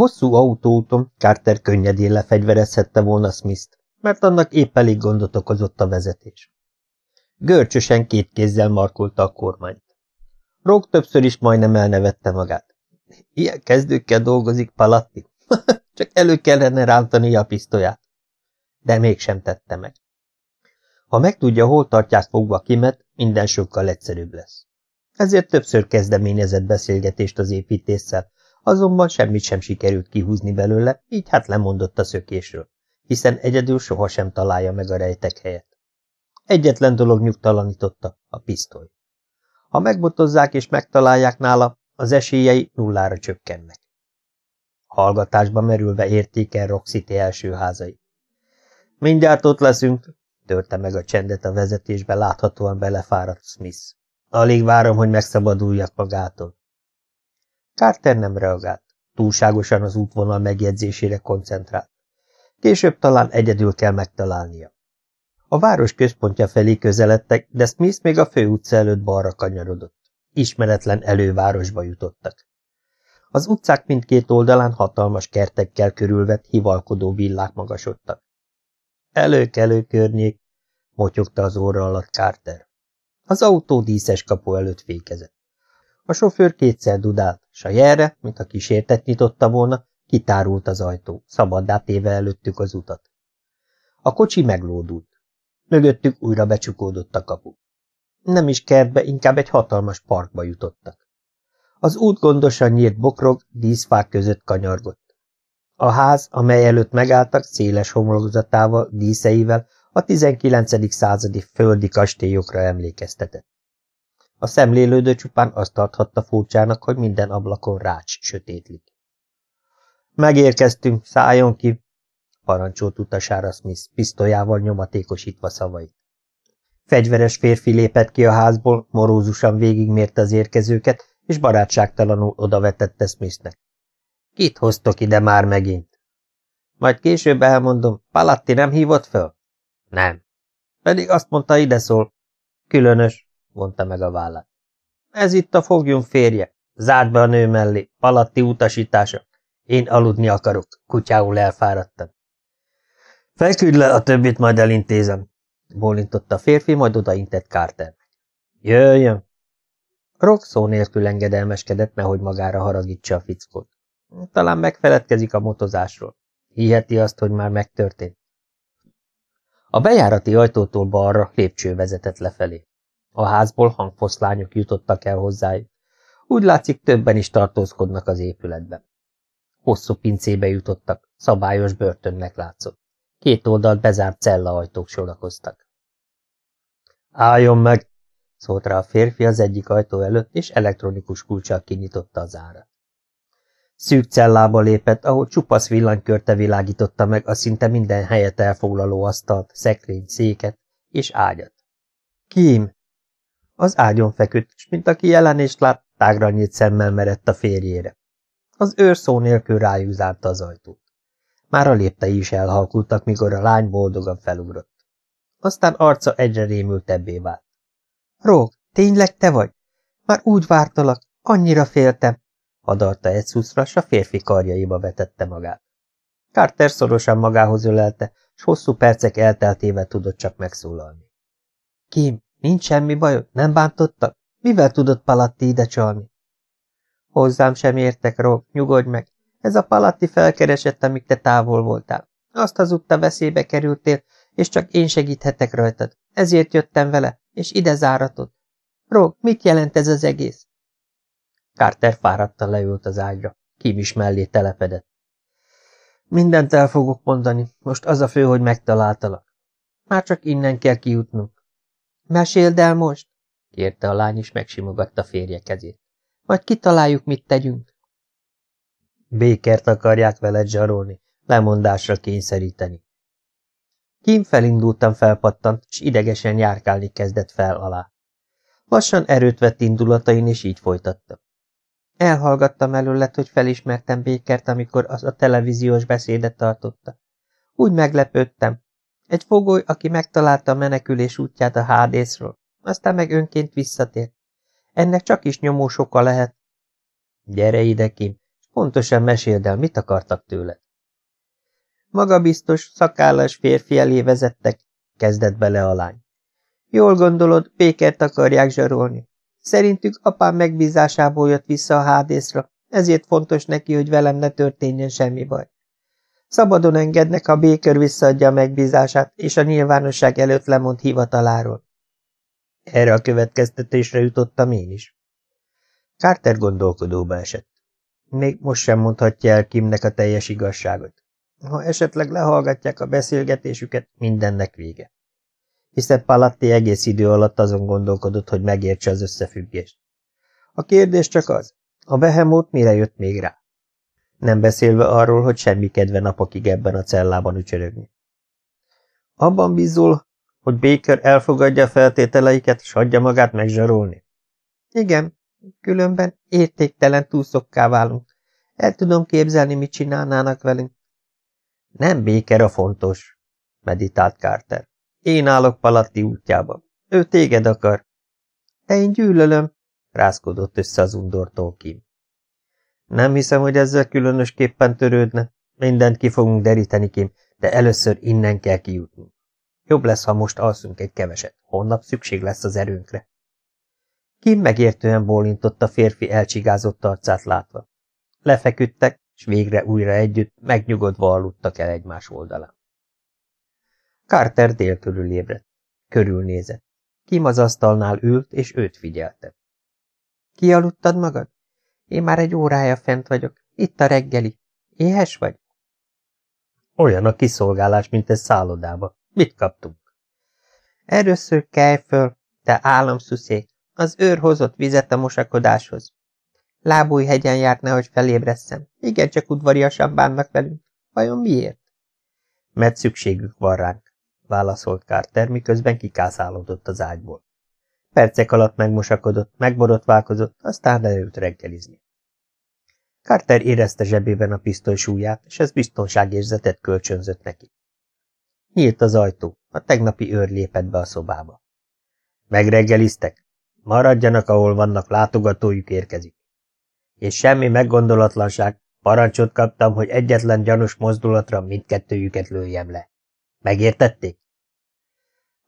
Hosszú autóúton Carter könnyedén lefegyverezhette volna Smith-t, mert annak épp elég gondot okozott a vezetés. Görcsösen két kézzel markolta a kormányt. Rók többször is majdnem elnevette magát. Ilyen kezdőkkel dolgozik Palatti? Csak elő kellene rántani a pisztolyát. De mégsem tette meg. Ha megtudja, hol tartják fogva Kimet, minden sokkal egyszerűbb lesz. Ezért többször kezdeményezett beszélgetést az építéssel, azonban semmit sem sikerült kihúzni belőle, így hát lemondott a szökésről, hiszen egyedül sohasem találja meg a rejtek helyet. Egyetlen dolog nyugtalanította, a pisztoly. Ha megbotozzák és megtalálják nála, az esélyei nullára csökkennek. Hallgatásba merülve értékel Roxity első házai. Mindjárt ott leszünk, törte meg a csendet a vezetésbe láthatóan belefáradt Smith. Alig várom, hogy megszabaduljak magától. Carter nem reagált, túlságosan az útvonal megjegyzésére koncentrált. Később talán egyedül kell megtalálnia. A város központja felé közeledtek, de Smith még a főutca előtt balra kanyarodott. Ismeretlen elővárosba jutottak. Az utcák mindkét oldalán hatalmas kertekkel körülvett, hivalkodó villák magasodtak. Előkelő környék, motyogta az óra alatt Carter. Az autó díszes kapu előtt fékezett. A sofőr kétszer dudált, s a jelre, mint a kísértet nyitotta volna, kitárult az ajtó, szabaddá téve előttük az utat. A kocsi meglódult. Mögöttük újra becsukódott a kapu. Nem is kertbe, inkább egy hatalmas parkba jutottak. Az út gondosan nyírt bokrok, díszfák között kanyargott. A ház, amely előtt megálltak, széles homlokzatával, díszeivel, a 19. századi földi kastélyokra emlékeztetett. A szemlélődő csupán azt tarthatta furcsának, hogy minden ablakon rács sötétlik. Megérkeztünk, szálljon ki, parancsolt utasára Smith, pisztolyával nyomatékosítva szavait. Fegyveres férfi lépett ki a házból, morózusan végigmérte az érkezőket, és barátságtalanul odavetette Smithnek. Kit hoztok ide már megint? Majd később elmondom, Palatti nem hívott föl? Nem. Pedig azt mondta, ide szól. Különös, vonta meg a vállát. Ez itt a fogjunk férje. Zárd be a nő mellé, Palatti utasítása. Én aludni akarok, kutyául elfáradtam. Feküdj le, a többit majd elintézem, bólintott a férfi, majd odaintett Carternek. Jöjjön! Rock szó nélkül engedelmeskedett, nehogy magára haragítsa a fickót. Talán megfeledkezik a motozásról. Hiheti azt, hogy már megtörtént. A bejárati ajtótól balra lépcső vezetett lefelé. A házból hangfoszlányok jutottak el hozzájuk. Úgy látszik, többen is tartózkodnak az épületben. Hosszú pincébe jutottak, szabályos börtönnek látszott. Két oldalt bezárt cellaajtók sorakoztak. Álljon meg! szólt rá a férfi az egyik ajtó előtt, és elektronikus kulcsal kinyitotta az árat. Szűk cellába lépett, ahol csupasz villanykörte világította meg a szinte minden helyet elfoglaló asztalt, szekrény, széket és ágyat. Kim! Az ágyon feküdt, és mint aki jelenést lát, tágra nyílt szemmel merett a férjére. Az őr szó nélkül rájuk zárta az ajtót. Már a léptei is elhalkultak, mikor a lány boldogan felugrott. Aztán arca egyre rémültebbé vált. Róg, tényleg te vagy? Már úgy vártalak, annyira féltem, adarta egy szuszra, s a férfi karjaiba vetette magát. Carter szorosan magához ölelte, s hosszú percek elteltével tudott csak megszólalni. Kim, nincs semmi bajod? Nem bántottak? Mivel tudott Palatti ide csalni? Hozzám sem értek, Rob, nyugodj meg. Ez a Palatti felkeresett, amíg te távol voltál. Azt hazudta veszélybe kerültél, és csak én segíthetek rajtad. Ezért jöttem vele, és ide záratott. Rog, mit jelent ez az egész? Carter fáradtan leült az ágyra. Kim is mellé telepedett. Mindent el fogok mondani. Most az a fő, hogy megtaláltalak. Már csak innen kell kijutnunk. Meséld el most, kérte a lány, és megsimogatta férje kezét. Majd kitaláljuk, mit tegyünk. Békert akarják veled zsarolni, lemondásra kényszeríteni. Kim felindultam felpattant, és idegesen járkálni kezdett fel alá. Lassan erőt vett indulatain, és így folytatta. Elhallgattam előlet, hogy felismertem Békert, amikor az a televíziós beszédet tartotta. Úgy meglepődtem. Egy fogoly, aki megtalálta a menekülés útját a hádészről, aztán meg önként visszatért. Ennek csak is nyomós oka lehet. Gyere ide, Kim, Pontosan meséld el, mit akartak tőle. Magabiztos, szakállas férfi elé vezettek, kezdett bele a lány. Jól gondolod, Pékert akarják zsarolni. Szerintük apám megbízásából jött vissza a hádészra, ezért fontos neki, hogy velem ne történjen semmi baj. Szabadon engednek, ha Béker visszaadja a megbízását, és a nyilvánosság előtt lemond hivataláról. Erre a következtetésre jutottam én is. Carter gondolkodóba esett. Még most sem mondhatja el Kimnek a teljes igazságot. Ha esetleg lehallgatják a beszélgetésüket, mindennek vége. Hiszen Palatti egész idő alatt azon gondolkodott, hogy megértse az összefüggést. A kérdés csak az, a behemót mire jött még rá? Nem beszélve arról, hogy semmi kedve napokig ebben a cellában ücsörögni. Abban bízol, hogy Baker elfogadja a feltételeiket, és hagyja magát megzsarolni? Igen, különben értéktelen túlszokká válunk. El tudom képzelni, mit csinálnának velünk. Nem Baker a fontos, meditált Carter. Én állok Palatti útjába. Ő téged akar. De én gyűlölöm, rázkodott össze az undortól Kim. Nem hiszem, hogy ezzel különösképpen törődne. Mindent ki fogunk deríteni, Kim, de először innen kell kijutnunk. Jobb lesz, ha most alszunk egy keveset. Holnap szükség lesz az erőnkre. Kim megértően bólintott a férfi elcsigázott arcát látva. Lefeküdtek, s végre újra együtt megnyugodva aludtak el egymás oldalán. Carter dél körül ébredt. Körülnézett. Kim az asztalnál ült, és őt figyelte. Kialudtad magad? Én már egy órája fent vagyok. Itt a reggeli. Éhes vagy? Olyan a kiszolgálás, mint egy szállodába. Mit kaptunk? Először kelj föl, te államszuszék. Az őr hozott vizet a mosakodáshoz. hegyen járt, nehogy felébresszem. Igen, csak udvariasan bánnak velünk. Vajon miért? Mert szükségük van ránk, válaszolt Carter, miközben kikászálódott az ágyból. Percek alatt megmosakodott, megborotválkozott, aztán leült reggelizni. Carter érezte zsebében a pisztoly súlyát, és ez biztonságérzetet kölcsönzött neki. Nyílt az ajtó, a tegnapi őr lépett be a szobába. Megreggeliztek? Maradjanak, ahol vannak, látogatójuk érkezik. És semmi meggondolatlanság, parancsot kaptam, hogy egyetlen gyanús mozdulatra mindkettőjüket lőjem le. Megértették?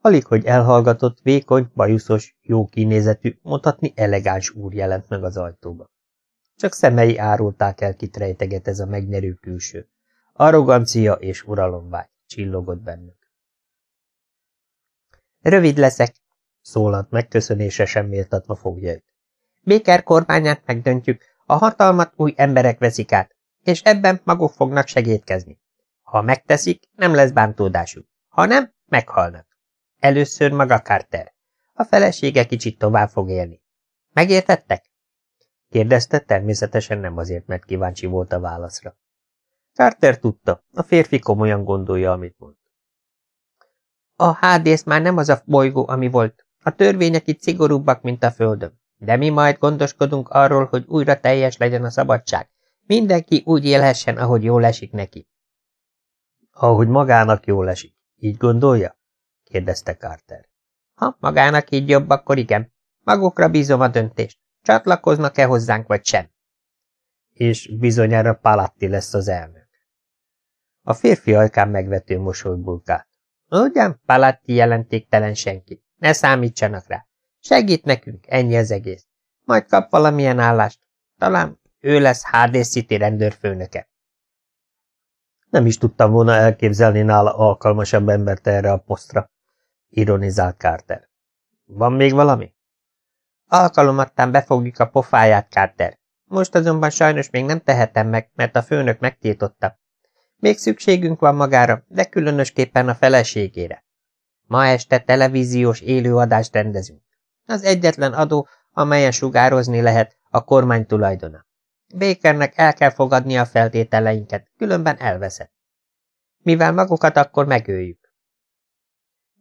Alig, hogy elhallgatott, vékony, bajuszos, jó kinézetű, mondhatni elegáns úr jelent meg az ajtóba. Csak szemei árulták el, kit rejteget ez a megnyerő külső. Arrogancia és uralomvágy csillogott bennük. Rövid leszek, szólalt megköszönése sem méltatva fogjait. Béker kormányát megdöntjük, a hatalmat új emberek veszik át, és ebben maguk fognak segítkezni. Ha megteszik, nem lesz bántódásuk, ha nem, meghalnak. Először maga Carter. A felesége kicsit tovább fog élni. Megértettek? Kérdezte, természetesen nem azért, mert kíváncsi volt a válaszra. Carter tudta, a férfi komolyan gondolja, amit mond. A hádész már nem az a bolygó, ami volt. A törvények itt szigorúbbak, mint a földön. De mi majd gondoskodunk arról, hogy újra teljes legyen a szabadság. Mindenki úgy élhessen, ahogy jól esik neki. Ahogy magának jól esik. Így gondolja? Kérdezte Carter. Ha magának így jobb, akkor igen. Magukra bízom a döntést. Csatlakoznak-e hozzánk, vagy sem? És bizonyára Palatti lesz az elnök. A férfi ajkán megvető mosoly bulkált. Ugyan, Palatti jelentéktelen senki. Ne számítsanak rá. Segít nekünk, ennyi az egész. Majd kap valamilyen állást. Talán ő lesz HD City rendőrfőnöke. Nem is tudtam volna elképzelni nála alkalmasabb embert erre a posztra, ironizált Carter. Van még valami? Alkalomattán befogjuk a pofáját, Carter. Most azonban sajnos még nem tehetem meg, mert a főnök megtiltotta. Még szükségünk van magára, de különösképpen a feleségére. Ma este televíziós élőadást rendezünk. Az egyetlen adó, amelyen sugározni lehet, a kormány tulajdona. Bakernek el kell fogadni a feltételeinket, különben elveszett. Mivel magukat akkor megöljük.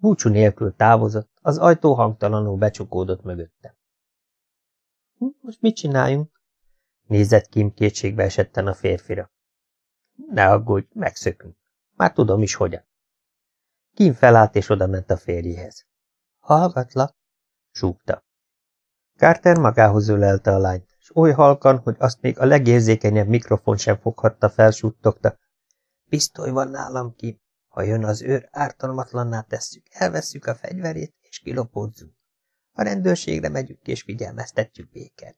Búcsú nélkül távozott, az ajtó hangtalanul becsukódott mögötte. Hm, most mit csináljunk? Nézett Kim kétségbe esetten a férfira. Ne aggódj, megszökünk. Már tudom is hogyan. Kim felállt és odament a férjéhez. Hallgatlak, súgta. Carter magához ölelte a lányt, és oly halkan, hogy azt még a legérzékenyebb mikrofon sem foghatta fel, suttogta. Pisztoly van nálam ki. Ha jön az őr, ártalmatlanná tesszük, elvesszük a fegyverét, és kilopódzunk. A rendőrségre megyünk, és figyelmeztetjük béket.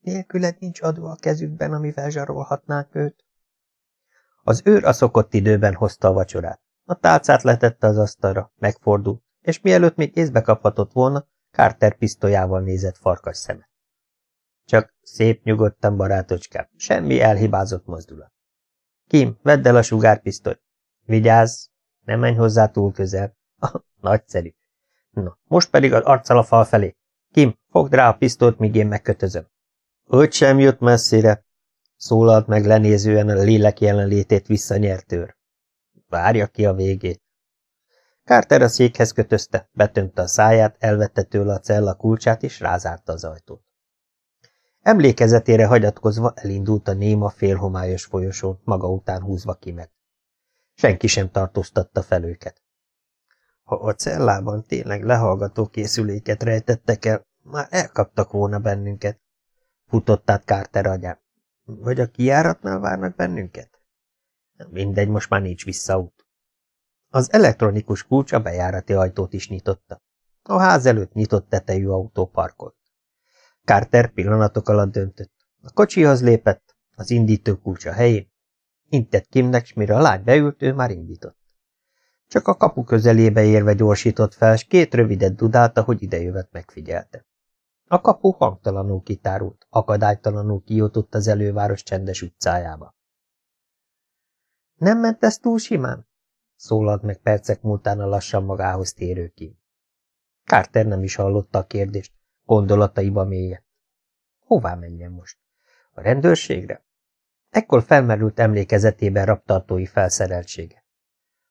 Nélküled nincs adó a kezükben, amivel zsarolhatnánk őt. Az őr a szokott időben hozta a vacsorát. A tálcát letette az asztalra, megfordult, és mielőtt még észbe kaphatott volna, Carter pisztolyával nézett farkas szemet. Csak szép nyugodtan, barátocskám, semmi elhibázott mozdulat. Kim, vedd el a sugárpisztolyt. Vigyázz, ne menj hozzá túl közel. Ah, nagyszerű. Na, most pedig az arccal a fal felé. Kim, fogd rá a pisztolyt, míg én megkötözöm. Hogy sem jött messzire, szólalt meg lenézően a lélek jelenlétét visszanyertőr. Várja ki a végét. Carter a székhez kötözte, betömte a száját, elvette tőle a cella kulcsát, és rázárta az ajtót. Emlékezetére hagyatkozva elindult a néma félhomályos folyosón, maga után húzva ki meg. Senki sem tartóztatta fel őket. Ha a cellában tényleg lehallgató készüléket rejtettek el, már elkaptak volna bennünket. Futott át Carter agyán. Vagy a kijáratnál várnak bennünket? Mindegy, most már nincs visszaút. Az elektronikus kulcs a bejárati ajtót is nyitotta. A ház előtt nyitott tetejű autó parkolt. Carter pillanatok alatt döntött. A kocsihoz lépett, az indító kulcs a helyén. Intett Kimnek, s mire a lány beült, ő már indított. Csak a kapu közelébe érve gyorsított fel, s két rövidet dudálta, hogy idejövet megfigyelte. A kapu hangtalanul kitárult, akadálytalanul kijutott az előváros csendes utcájába. Nem ment ez túl simán? szólalt meg percek múltán a lassan magához térő ki. Carter nem is hallotta a kérdést, gondolataiba mélye. Hová menjen most? A rendőrségre? Ekkor felmerült emlékezetében raptartói felszereltsége.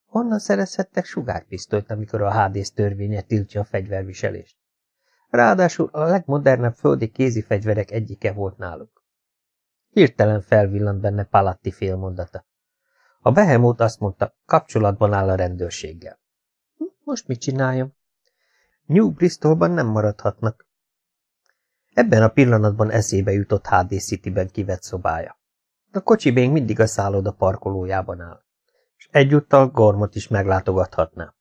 Honnan szerezhettek sugárpisztolyt, amikor a HDS törvénye tiltja a fegyverviselést? Ráadásul a legmodernebb földi kézi fegyverek egyike volt náluk. Hirtelen felvillant benne Palatti félmondata. A behemót azt mondta, kapcsolatban áll a rendőrséggel. Hm, most mit csináljam? New Bristolban nem maradhatnak. Ebben a pillanatban eszébe jutott HD City-ben kivett szobája. A kocsi még mindig a szálloda parkolójában áll, és egyúttal Gormot is meglátogathatná.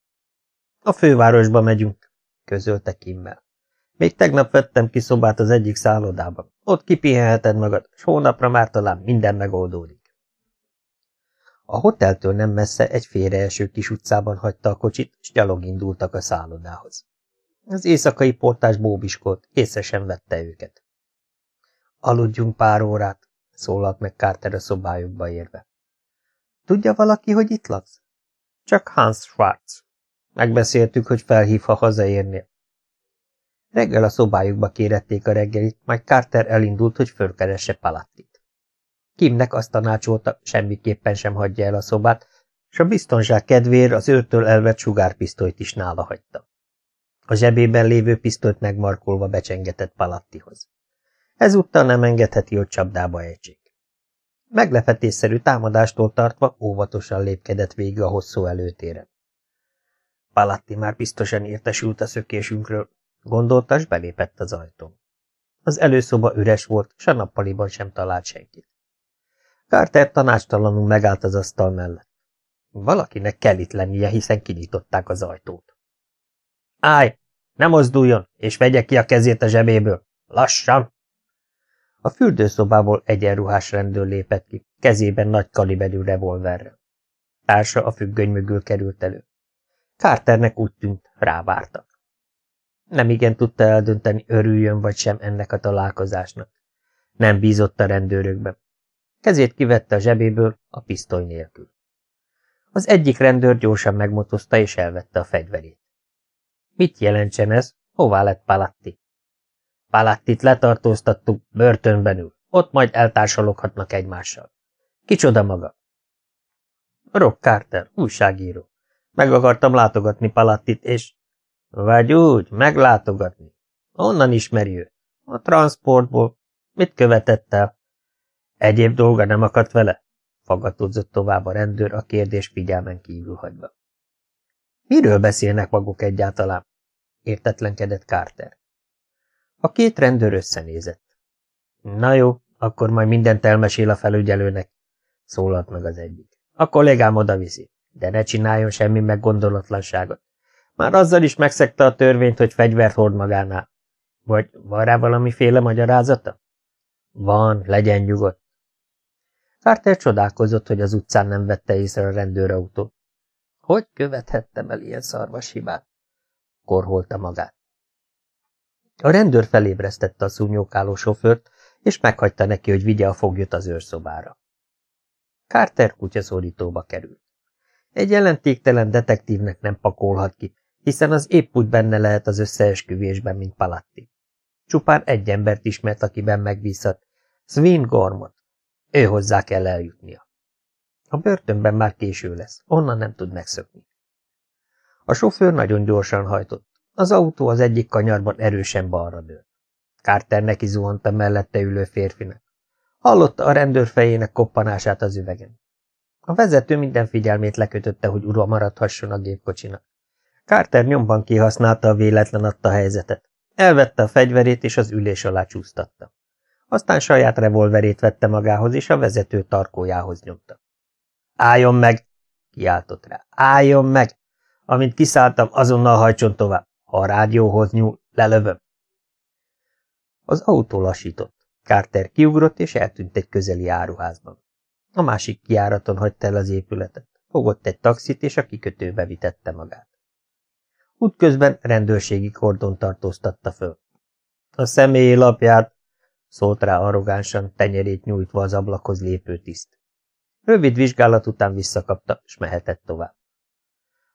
A fővárosba megyünk, közölte Kimmel. Még tegnap vettem ki szobát az egyik szállodában. Ott kipihenheted magad, és hónapra már talán minden megoldódik. A hoteltől nem messze egy félreeső kis utcában hagyta a kocsit, és gyalog indultak a szállodához. Az éjszakai portás bóbiskolt, észre sem vette őket. Aludjunk pár órát, szólalt meg Carter a szobájukba érve. Tudja valaki, hogy itt laksz? Csak Hans Schwarz. Megbeszéltük, hogy felhív, ha hazaérnél. Reggel a szobájukba kérették a reggelit, majd Carter elindult, hogy fölkeresse Palattit. Kimnek azt tanácsolta, semmiképpen sem hagyja el a szobát, és a biztonság kedvéért az őrtől elvett sugárpisztolyt is nála hagyta. A zsebében lévő pisztolyt megmarkolva becsengetett Palattihoz. Ezúttal nem engedheti, hogy csapdába ejtsék. Meglepetésszerű támadástól tartva óvatosan lépkedett végig a hosszú előtéren. Palatti már biztosan értesült a szökésünkről, gondolta, s belépett az ajtón. Az előszoba üres volt, s a nappaliban sem talált senkit. Carter tanácstalanul megállt az asztal mellett. Valakinek kell itt lennie, hiszen kinyitották az ajtót. Állj! Ne mozduljon, és vegye ki a kezét a zsebéből! Lassan! A fürdőszobából egyenruhás rendőr lépett ki, kezében nagy kaliberű revolverrel. Társa a függöny mögül került elő. Carternek úgy tűnt, rávártak. Nem igen tudta eldönteni, örüljön vagy sem ennek a találkozásnak. Nem bízott a rendőrökben. Kezét kivette a zsebéből, a pisztoly nélkül. Az egyik rendőr gyorsan megmotozta és elvette a fegyverét. Mit jelentsen ez? Hová lett Palatti? Palattit letartóztattuk, börtönben ül. Ott majd eltársaloghatnak egymással. Kicsoda maga? Rock Carter, újságíró. Meg akartam látogatni Palattit, és... Vagy úgy, meglátogatni. Onnan ismeri ő. A transportból. Mit követett el? Egyéb dolga nem akadt vele? Faggatódzott tovább a rendőr a kérdés figyelmen kívül hagyva. Miről beszélnek maguk egyáltalán? Értetlenkedett Carter. A két rendőr összenézett. Na jó, akkor majd mindent elmesél a felügyelőnek, szólalt meg az egyik. A kollégám oda viszi, de ne csináljon semmi meggondolatlanságot. Már azzal is megszegte a törvényt, hogy fegyvert hord magánál. Vagy van rá valamiféle magyarázata? Van, legyen nyugodt. Carter csodálkozott, hogy az utcán nem vette észre a rendőrautót. Hogy követhettem el ilyen szarvas hibát? Korholta magát. A rendőr felébresztette a szúnyókáló sofőrt, és meghagyta neki, hogy vigye a foglyot az őrszobára. Carter kutyaszorítóba került. Egy jelentéktelen detektívnek nem pakolhat ki, hiszen az épp úgy benne lehet az összeesküvésben, mint Palatti. Csupán egy embert ismert, akiben megbízhat, Swin Gormot. Ő hozzá kell eljutnia. A börtönben már késő lesz, onnan nem tud megszökni. A sofőr nagyon gyorsan hajtott. Az autó az egyik kanyarban erősen balra dőlt. Carter neki zuhant a mellette ülő férfinek. Hallotta a rendőr fejének koppanását az üvegen. A vezető minden figyelmét lekötötte, hogy ura maradhasson a gépkocsinak. Carter nyomban kihasználta a véletlen adta helyzetet. Elvette a fegyverét, és az ülés alá csúsztatta. Aztán saját revolverét vette magához, és a vezető tarkójához nyomta. Álljon meg! kiáltott rá. Álljon meg! Amint kiszálltam, azonnal hajtson tovább. Ha a rádióhoz nyúl, lelövöm. Az autó lassított. Carter kiugrott, és eltűnt egy közeli áruházban. A másik kiáraton hagyta el az épületet. Fogott egy taxit, és a kikötőbe vitette magát. Útközben rendőrségi kordon tartóztatta föl. A személyi lapját, szólt rá arrogánsan, tenyerét nyújtva az ablakhoz lépő tiszt. Rövid vizsgálat után visszakapta, és mehetett tovább.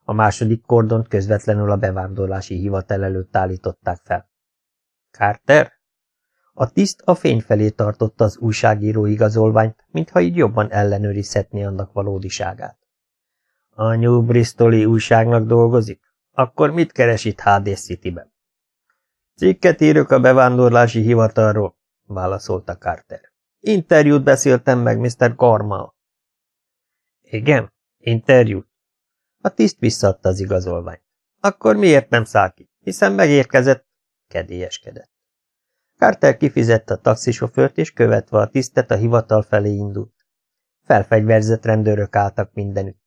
A második kordont közvetlenül a bevándorlási hivatal előtt állították fel. Carter? A tiszt a fény felé tartotta az újságíró igazolványt, mintha így jobban ellenőrizhetné annak valódiságát. A New Bristoli újságnak dolgozik? Akkor mit keres itt HD City-ben? Cikket írok a bevándorlási hivatalról, válaszolta Carter. Interjút beszéltem meg Mr. Gormal. Igen, interjút. A tiszt visszaadta az igazolványt. Akkor miért nem száll ki? Hiszen megérkezett, kedélyeskedett. Carter kifizette a taxisofőrt, és követve a tisztet a hivatal felé indult. Felfegyverzett rendőrök álltak mindenütt.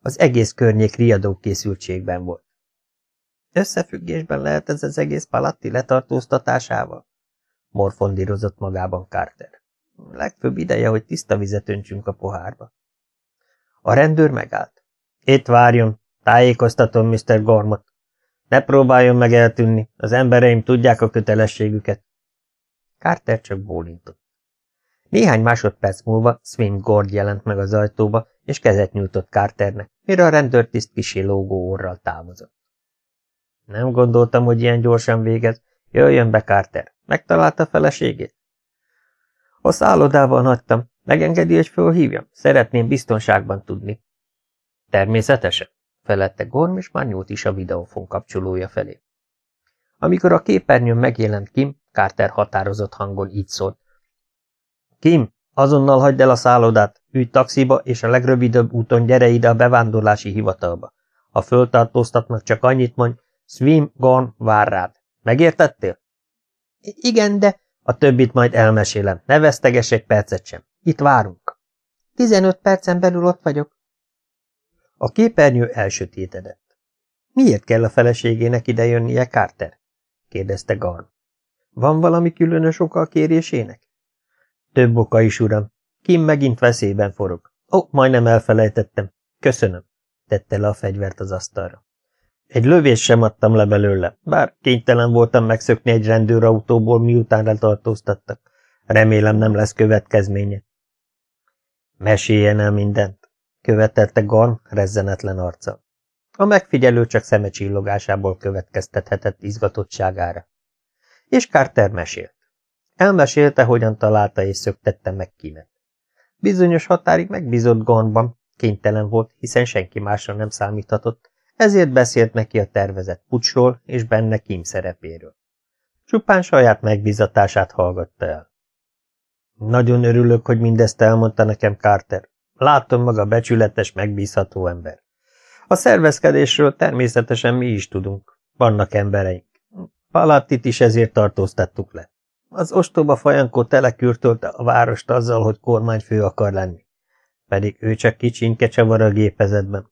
Az egész környék riadó készültségben volt. Összefüggésben lehet ez az egész Palatti letartóztatásával? Morfondírozott magában Carter. Legfőbb ideje, hogy tiszta vizet öntsünk a pohárba. A rendőr megállt. Itt várjon, tájékoztatom Mr. Gormot. Ne próbáljon meg eltűnni, az embereim tudják a kötelességüket. Carter csak bólintott. Néhány másodperc múlva Swim Gord jelent meg az ajtóba, és kezet nyújtott Carternek, mire a rendőrtiszt kisé lógó orral távozott. Nem gondoltam, hogy ilyen gyorsan végez. Jöjjön be, Carter. Megtalálta feleségét? A szállodában hagytam. Megengedi, hogy fölhívjam? Szeretném biztonságban tudni. Természetesen, felette Gorm, és már nyújt is a videófon kapcsolója felé. Amikor a képernyőn megjelent Kim, Carter határozott hangon így szólt. Kim, azonnal hagyd el a szállodát, ülj taxiba, és a legrövidebb úton gyere ide a bevándorlási hivatalba. Ha föltartóztatnak, csak annyit mondj, Swim Gone vár rád. Megértettél? Igen, de... A többit majd elmesélem. Ne veszteges egy percet sem. Itt várunk. Tizenöt percen belül ott vagyok. A képernyő elsötétedett. Miért kell a feleségének idejönnie, Carter? kérdezte Garn. Van valami különös oka a kérésének? Több oka is, uram. Kim megint veszélyben forog. Ó, majdnem elfelejtettem. Köszönöm, tette le a fegyvert az asztalra. Egy lövés sem adtam le belőle, bár kénytelen voltam megszökni egy rendőrautóból, miután letartóztattak. Remélem nem lesz következménye. Meséljen el mindent, követelte Garn rezzenetlen arca. A megfigyelő csak szeme csillogásából következtethetett izgatottságára. És Carter mesélt. Elmesélte, hogyan találta és szöktette meg Kimet. Bizonyos határig megbízott Gornban, kénytelen volt, hiszen senki másra nem számíthatott, ezért beszélt neki a tervezett pucsról és benne Kim szerepéről. Csupán saját megbízatását hallgatta el. Nagyon örülök, hogy mindezt elmondta nekem Carter. Látom maga becsületes, megbízható ember. A szervezkedésről természetesen mi is tudunk. Vannak embereink. Palattit is ezért tartóztattuk le. Az ostoba fajankó telekürtölte a várost azzal, hogy kormányfő akar lenni. Pedig ő csak kicsinke csavar a gépezetben.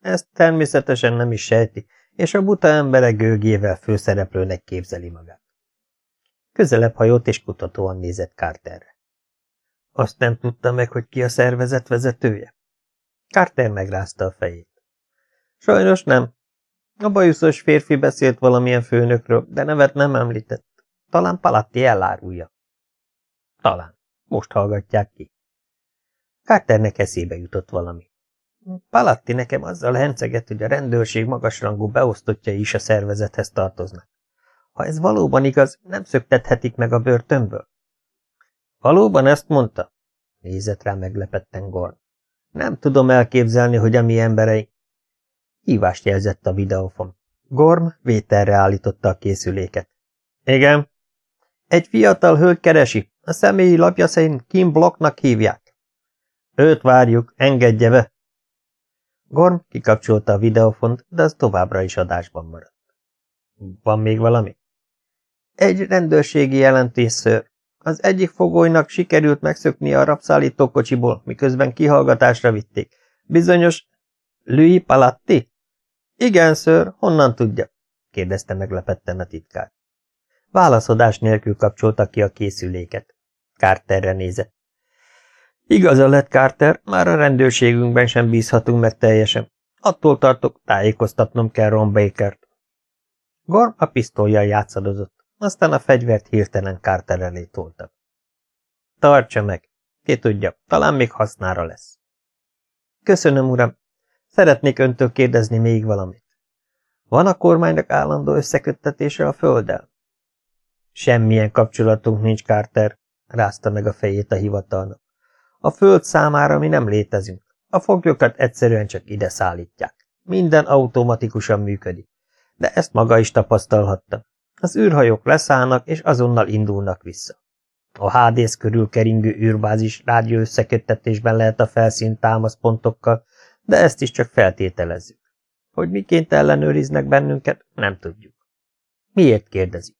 Ezt természetesen nem is sejti, és a buta emberek gőgével főszereplőnek képzeli magát. Közelebb hajolt és kutatóan nézett Carterre. Azt nem tudta meg, hogy ki a szervezet vezetője? Carter megrázta a fejét. Sajnos nem. A bajuszos férfi beszélt valamilyen főnökről, de nevet nem említett. Talán Palatti elárulja. Talán. Most hallgatják ki. Carternek eszébe jutott valami. Palatti nekem azzal henceget, hogy a rendőrség magasrangú beosztottjai is a szervezethez tartoznak. Ha ez valóban igaz, nem szöktethetik meg a börtönből. Valóban ezt mondta? Nézett rá meglepetten Gorn. Nem tudom elképzelni, hogy a mi emberei... Hívást jelzett a videófon. Gorm vételre állította a készüléket. Igen. Egy fiatal hölgy keresi. A személyi lapja szerint Kim Blocknak hívják. Őt várjuk, engedje be. Gorm kikapcsolta a videófont, de az továbbra is adásban maradt. Van még valami? Egy rendőrségi jelentés, ször. Az egyik fogolynak sikerült megszökni a rabszállítókocsiból, miközben kihallgatásra vitték. Bizonyos... Louis Palatti? Igen, ször, honnan tudja? kérdezte meglepetten a titkár. Válaszodás nélkül kapcsolta ki a készüléket. Carterre nézett. Igaza lett Carter, már a rendőrségünkben sem bízhatunk meg teljesen. Attól tartok, tájékoztatnom kell Ron Bakert. Gorm a pisztolyjal játszadozott, aztán a fegyvert hirtelen Carter elé tolta. Tartsa meg! Ki tudja, talán még hasznára lesz. Köszönöm, uram. Szeretnék öntől kérdezni még valamit. Van a kormánynak állandó összeköttetése a földdel? Semmilyen kapcsolatunk nincs, Carter, rázta meg a fejét a hivatalnak. A föld számára mi nem létezünk. A foglyokat egyszerűen csak ide szállítják. Minden automatikusan működik. De ezt maga is tapasztalhatta. Az űrhajók leszállnak, és azonnal indulnak vissza. A Hádész körül keringő űrbázis rádió összeköttetésben lehet a felszín támaszpontokkal, de ezt is csak feltételezzük. Hogy miként ellenőriznek bennünket, nem tudjuk. Miért kérdezi?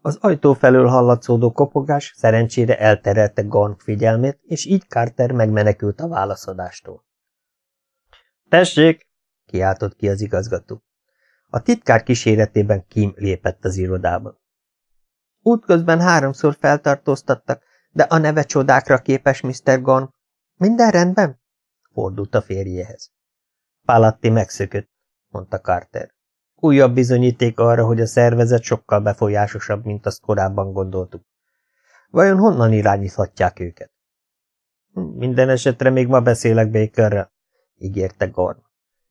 Az ajtó felől hallatszódó kopogás szerencsére elterelte Gorn figyelmét, és így Carter megmenekült a válaszadástól. Tessék! kiáltott ki az igazgató. A titkár kíséretében Kim lépett az irodába. Útközben háromszor feltartóztattak, de a neve csodákra képes Mr. Gorn. Minden rendben? fordult a férjéhez. Palatti megszökött, mondta Carter. Újabb bizonyíték arra, hogy a szervezet sokkal befolyásosabb, mint azt korábban gondoltuk. Vajon honnan irányíthatják őket? Minden esetre még ma beszélek Bakerrel, ígérte Gorn.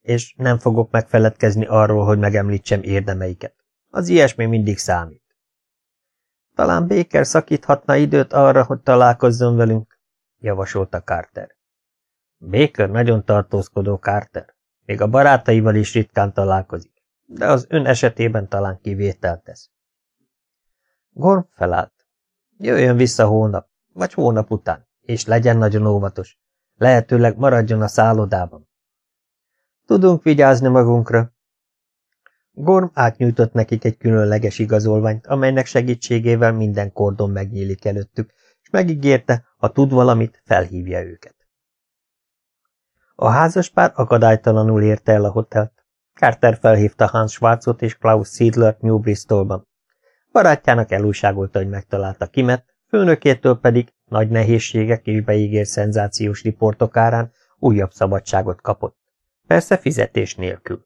És nem fogok megfeledkezni arról, hogy megemlítsem érdemeiket. Az ilyesmi mindig számít. Talán Baker szakíthatna időt arra, hogy találkozzon velünk, javasolta Carter. Baker nagyon tartózkodó Carter, még a barátaival is ritkán találkozik de az ön esetében talán kivételt tesz. Gorm felállt. Jöjjön vissza hónap, vagy hónap után, és legyen nagyon óvatos. Lehetőleg maradjon a szállodában. Tudunk vigyázni magunkra. Gorm átnyújtott nekik egy különleges igazolványt, amelynek segítségével minden kordon megnyílik előttük, és megígérte, ha tud valamit, felhívja őket. A házaspár akadálytalanul érte el a hotelt, Carter felhívta Hans Schwarzot és Klaus Siedlert New Bristolban. Barátjának elújságolta, hogy megtalálta Kimet, főnökétől pedig nagy nehézségek és beígér szenzációs riportok árán újabb szabadságot kapott. Persze fizetés nélkül.